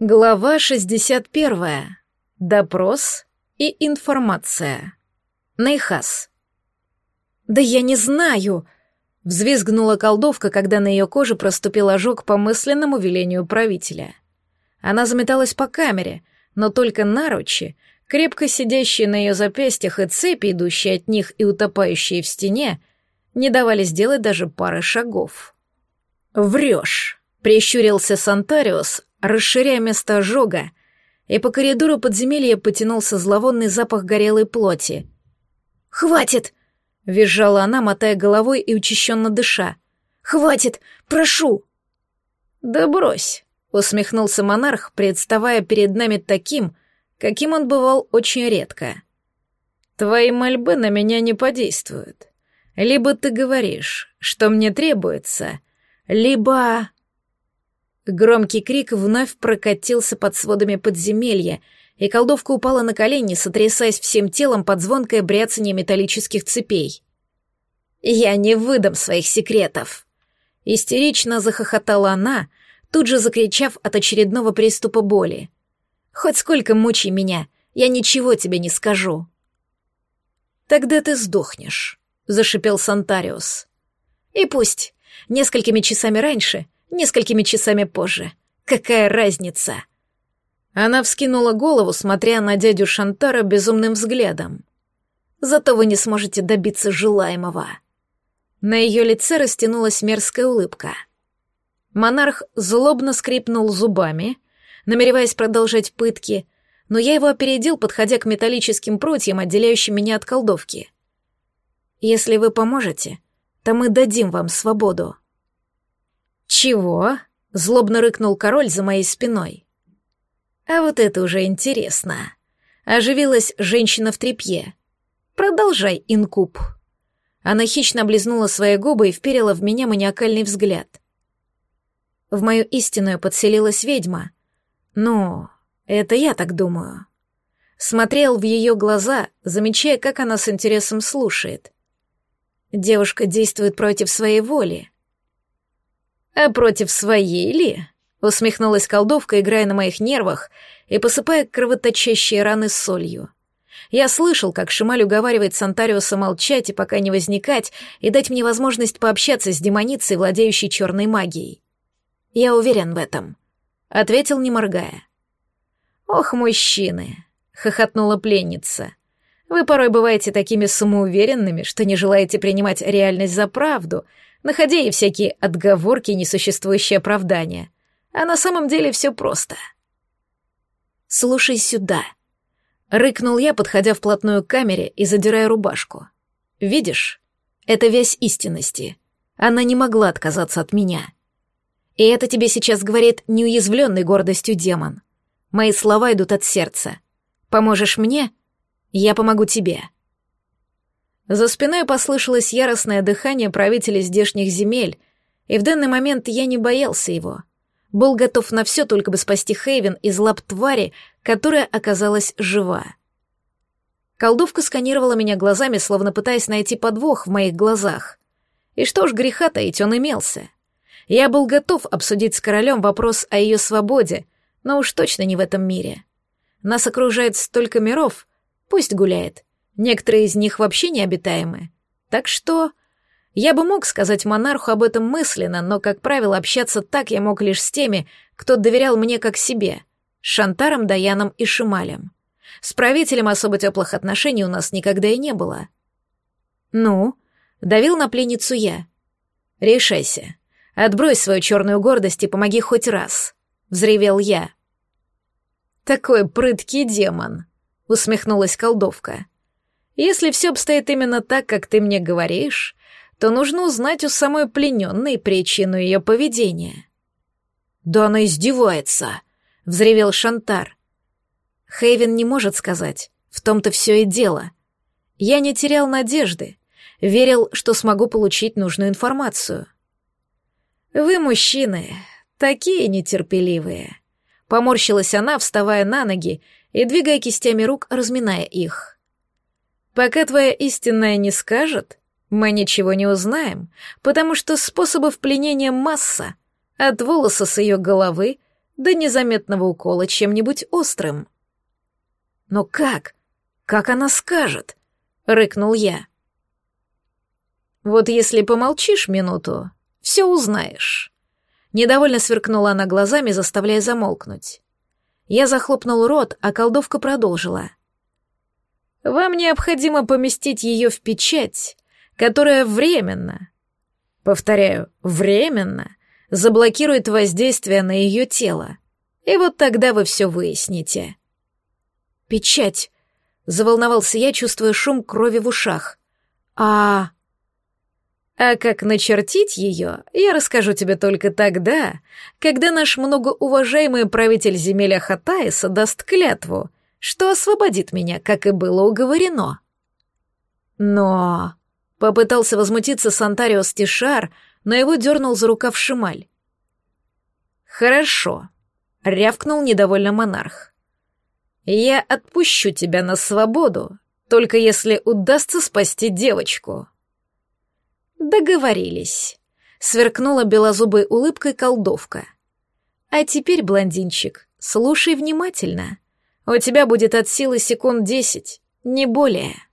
Глава 61. Допрос и информация. Нейхас. «Да я не знаю!» — взвизгнула колдовка, когда на ее коже проступил ожог по мысленному велению правителя. Она заметалась по камере, но только наручи, крепко сидящие на ее запястьях и цепи, идущие от них и утопающие в стене, не давали сделать даже пары шагов. «Врешь!» — прищурился Сантариус, расширяя место ожога, и по коридору подземелья потянулся зловонный запах горелой плоти. «Хватит!» — визжала она, мотая головой и учащенно дыша. «Хватит! Прошу!» «Да брось!» — усмехнулся монарх, представая перед нами таким, каким он бывал очень редко. «Твои мольбы на меня не подействуют. Либо ты говоришь, что мне требуется, либо...» Громкий крик вновь прокатился под сводами подземелья, и колдовка упала на колени, сотрясаясь всем телом под звонкое бряцание металлических цепей. «Я не выдам своих секретов!» Истерично захохотала она, тут же закричав от очередного приступа боли. «Хоть сколько мучай меня, я ничего тебе не скажу». «Тогда ты сдохнешь», — зашипел Сантариус. «И пусть несколькими часами раньше — несколькими часами позже. Какая разница? Она вскинула голову, смотря на дядю Шантара безумным взглядом. Зато вы не сможете добиться желаемого. На ее лице растянулась мерзкая улыбка. Монарх злобно скрипнул зубами, намереваясь продолжать пытки, но я его опередил, подходя к металлическим прутьям, отделяющим меня от колдовки. «Если вы поможете, то мы дадим вам свободу». «Чего?» — злобно рыкнул король за моей спиной. «А вот это уже интересно». Оживилась женщина в тряпье. «Продолжай, инкуб». Она хищно облизнула свои губы и вперила в меня маниакальный взгляд. В мою истинную подселилась ведьма. Ну, это я так думаю. Смотрел в ее глаза, замечая, как она с интересом слушает. Девушка действует против своей воли. «А против своей ли?» — усмехнулась колдовка, играя на моих нервах и посыпая кровоточащие раны солью. Я слышал, как Шималь уговаривает Сантариуса молчать и пока не возникать, и дать мне возможность пообщаться с демоницей, владеющей черной магией. «Я уверен в этом», — ответил, не моргая. «Ох, мужчины!» — хохотнула пленница. «Вы порой бываете такими самоуверенными, что не желаете принимать реальность за правду, находя ей всякие отговорки и несуществующие оправдания. А на самом деле все просто. «Слушай сюда», — рыкнул я, подходя вплотную к камере и задирая рубашку. «Видишь? Это весь истинности. Она не могла отказаться от меня. И это тебе сейчас говорит неуязвленный гордостью демон. Мои слова идут от сердца. Поможешь мне? Я помогу тебе». За спиной послышалось яростное дыхание правителя здешних земель, и в данный момент я не боялся его. Был готов на все, только бы спасти Хейвен из лап твари, которая оказалась жива. Колдовка сканировала меня глазами, словно пытаясь найти подвох в моих глазах. И что ж греха таить, он имелся. Я был готов обсудить с королем вопрос о ее свободе, но уж точно не в этом мире. Нас окружает столько миров, пусть гуляет. Некоторые из них вообще необитаемы. Так что... Я бы мог сказать монарху об этом мысленно, но, как правило, общаться так я мог лишь с теми, кто доверял мне как себе, с Шантаром, Даяном и Шималем. С правителем особо теплых отношений у нас никогда и не было. «Ну?» — давил на пленницу я. «Решайся. Отбрось свою черную гордость и помоги хоть раз», — взревел я. «Такой прыткий демон», — усмехнулась колдовка. Если все обстоит именно так, как ты мне говоришь, то нужно узнать у самой плененной причину ее поведения. «Да она издевается!» — взревел Шантар. Хейвен не может сказать, в том-то все и дело. Я не терял надежды, верил, что смогу получить нужную информацию. «Вы, мужчины, такие нетерпеливые», — поморщилась она, вставая на ноги и двигая кистями рук, разминая их. Пока твоя истинная не скажет, мы ничего не узнаем, потому что способов пленения масса, от волоса с ее головы до незаметного укола чем-нибудь острым. «Но как? Как она скажет?» — рыкнул я. «Вот если помолчишь минуту, все узнаешь». Недовольно сверкнула она глазами, заставляя замолкнуть. Я захлопнул рот, а колдовка продолжила. «Вам необходимо поместить ее в печать, которая временно, повторяю, временно, заблокирует воздействие на ее тело. И вот тогда вы все выясните». «Печать», — заволновался я, чувствуя шум крови в ушах. «А...» А как начертить ее, я расскажу тебе только тогда, когда наш многоуважаемый правитель земель Ахатаиса даст клятву, что освободит меня, как и было уговорено. Но... Попытался возмутиться Сантарио Стишар, но его дернул за рукав Шималь. «Хорошо», — рявкнул недовольно монарх. «Я отпущу тебя на свободу, только если удастся спасти девочку». «Договорились», — сверкнула белозубой улыбкой колдовка. «А теперь, блондинчик, слушай внимательно. У тебя будет от силы секунд десять, не более».